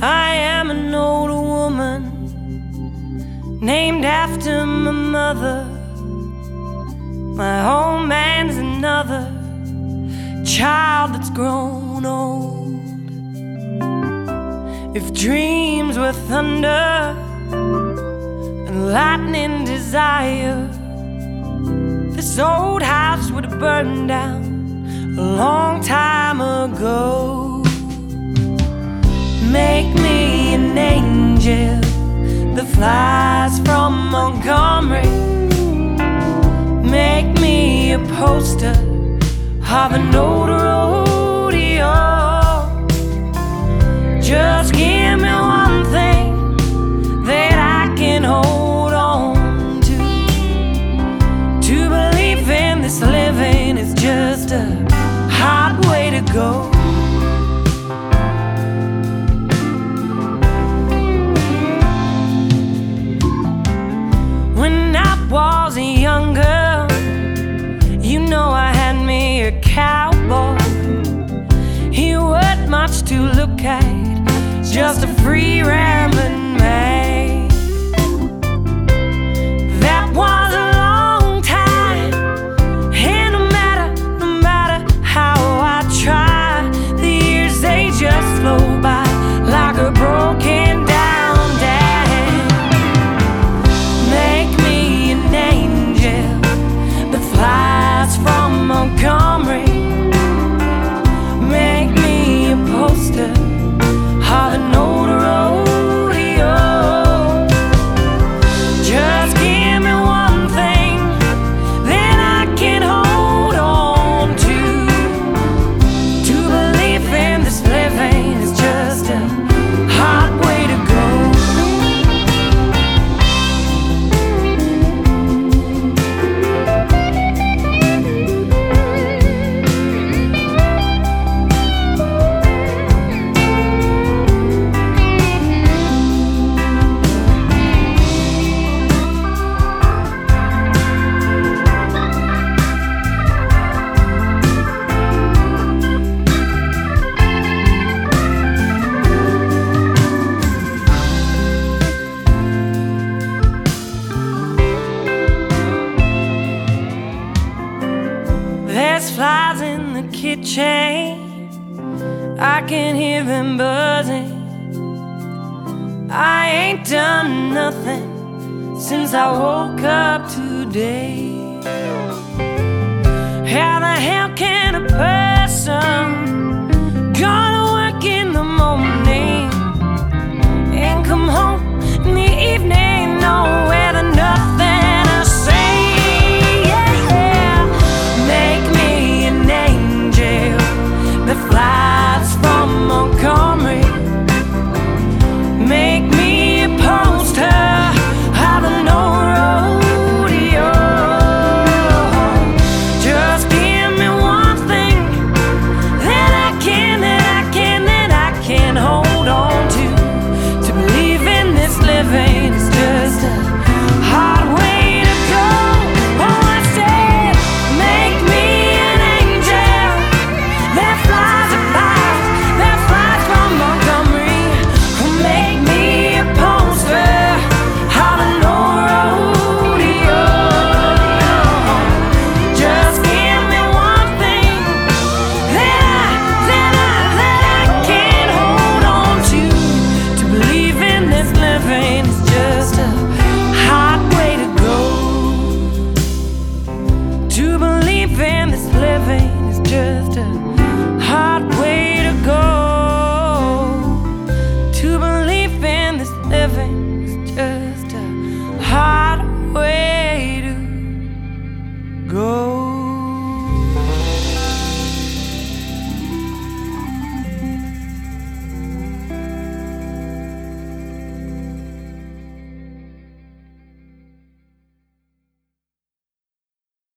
I am an old woman named after my mother. My old man's another child that's grown old. If dreams were thunder and lightning desire, this old house would have burned down a long time ago. An angel that flies from Montgomery. Make me a poster of an old rodeo. Just give me one thing that I can hold on to. To believe in this living is just a hard way to go. Just a free rambling in the kitchen. I can hear them buzzing. I ain't done nothing since I woke up today.